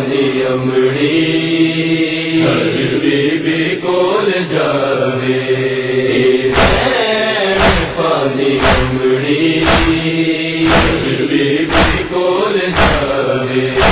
دی امڑی ہر be کول جاوے پانی امڑی ہر be کول جاوے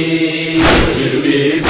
Yeah.